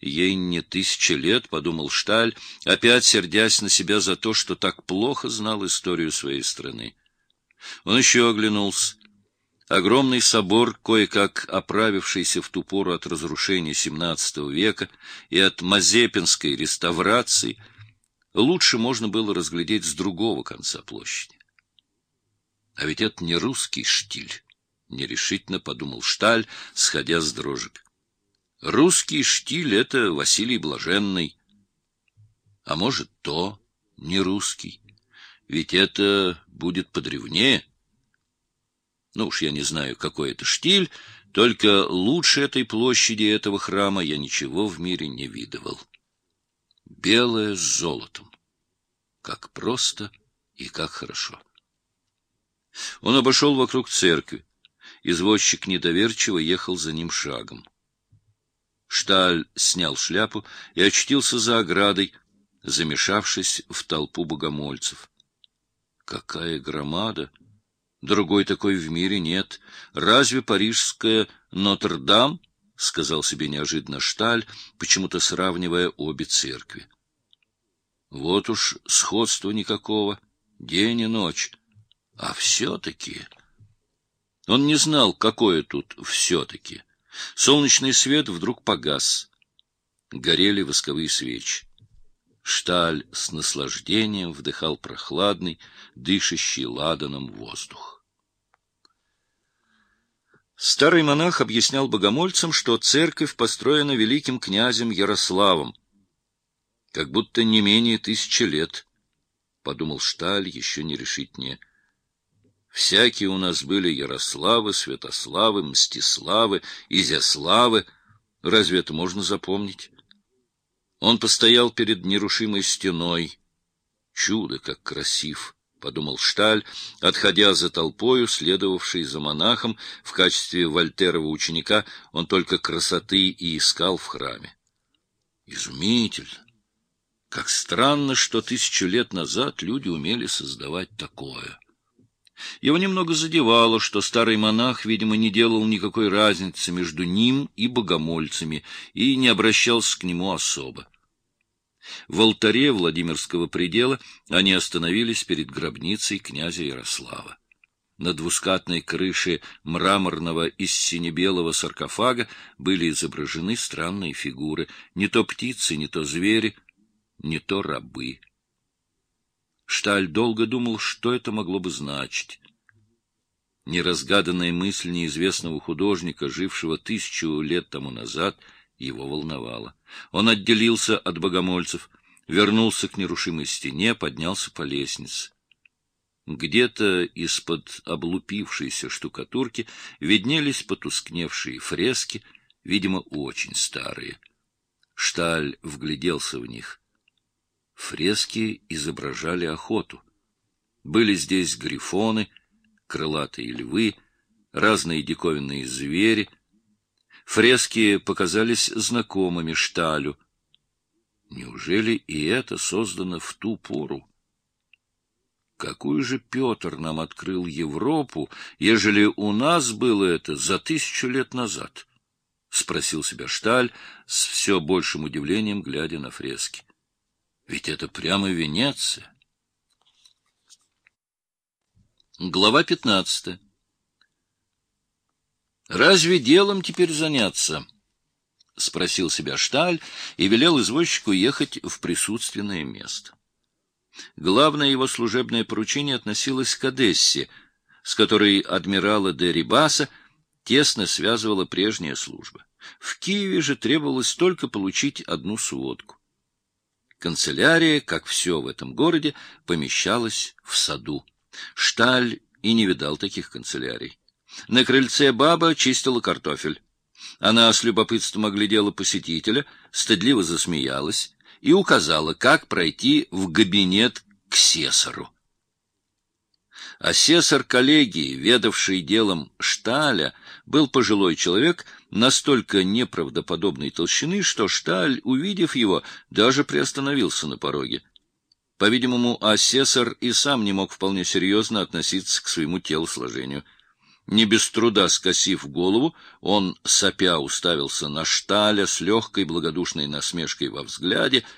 Ей не тысяча лет, — подумал Шталь, опять сердясь на себя за то, что так плохо знал историю своей страны. Он еще оглянулся. Огромный собор, кое-как оправившийся в ту пору от разрушения XVII века и от Мазепинской реставрации, лучше можно было разглядеть с другого конца площади. А ведь это не русский штиль, — нерешительно подумал Шталь, сходя с дрожек. Русский штиль — это Василий Блаженный. А может, то не русский, ведь это будет подревнее. Ну уж я не знаю, какой это штиль, только лучше этой площади этого храма я ничего в мире не видывал. Белое с золотом. Как просто и как хорошо. Он обошел вокруг церкви. Извозчик недоверчиво ехал за ним шагом. Шталь снял шляпу и очутился за оградой, замешавшись в толпу богомольцев. Какая громада! Другой такой в мире нет. Разве парижская Нотр-Дам? — сказал себе неожиданно Шталь, почему-то сравнивая обе церкви. Вот уж сходства никакого, день и ночь. А все-таки... Он не знал, какое тут все-таки. Солнечный свет вдруг погас. Горели восковые свечи. Шталь с наслаждением вдыхал прохладный, дышащий ладаном воздух. Старый монах объяснял богомольцам, что церковь построена великим князем Ярославом, как будто не менее тысячи лет, — подумал Шталь еще нерешительнее. Всякие у нас были Ярославы, Святославы, Мстиславы, Изяславы. Разве это можно запомнить? Он постоял перед нерушимой стеной. Чудо, как красив! — подумал Шталь, отходя за толпою, следовавшей за монахом, в качестве Вольтерова ученика, он только красоты и искал в храме. Изумительно! Как странно, что тысячу лет назад люди умели создавать такое. Его немного задевало, что старый монах, видимо, не делал никакой разницы между ним и богомольцами и не обращался к нему особо. В алтаре Владимирского предела они остановились перед гробницей князя Ярослава. На двускатной крыше мраморного из сине-белого саркофага были изображены странные фигуры, не то птицы, не то звери, не то рабы. Шталь долго думал, что это могло бы значить. Неразгаданная мысль неизвестного художника, жившего тысячу лет тому назад — его волновало. Он отделился от богомольцев, вернулся к нерушимой стене, поднялся по лестнице. Где-то из-под облупившейся штукатурки виднелись потускневшие фрески, видимо, очень старые. Шталь вгляделся в них. Фрески изображали охоту. Были здесь грифоны, крылатые львы, разные диковинные звери — Фрески показались знакомыми Шталю. Неужели и это создано в ту пору? Какую же Петр нам открыл Европу, ежели у нас было это за тысячу лет назад? — спросил себя Шталь с все большим удивлением, глядя на фрески. — Ведь это прямо Венеция. Глава пятнадцатая Разве делом теперь заняться? — спросил себя Шталь и велел извозчику ехать в присутственное место. Главное его служебное поручение относилось к Одессе, с которой адмирала де Рибаса тесно связывала прежняя служба. В Киеве же требовалось только получить одну сводку. Канцелярия, как все в этом городе, помещалась в саду. Шталь и не видал таких канцелярий. На крыльце баба чистила картофель. Она с любопытством оглядела посетителя, стыдливо засмеялась и указала, как пройти в кабинет к сесару. Асессор коллегии, ведавший делом Шталя, был пожилой человек настолько неправдоподобной толщины, что Шталь, увидев его, даже приостановился на пороге. По-видимому, асессор и сам не мог вполне серьезно относиться к своему телосложению — Не без труда скосив голову, он, сопя, уставился на Шталя с легкой благодушной насмешкой во взгляде —